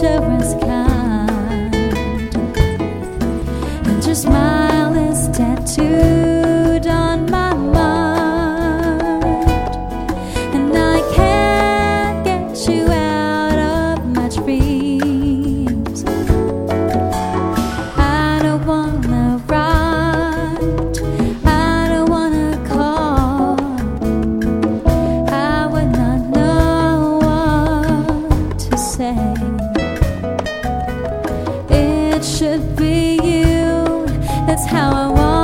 dangerous It should be you, that's how I want.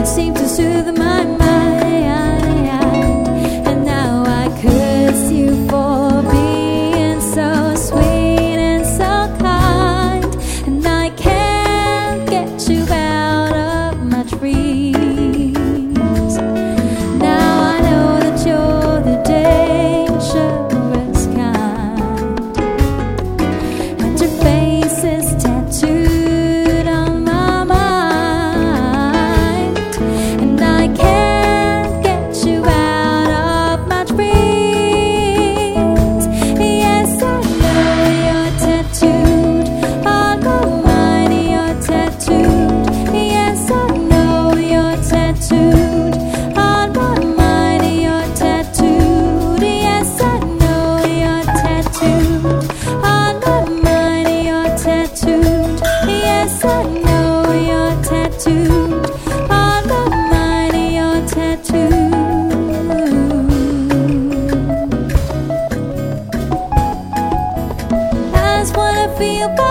It seemed to soothe my mind. tattooed on the mind your tattoo. Wanna feel.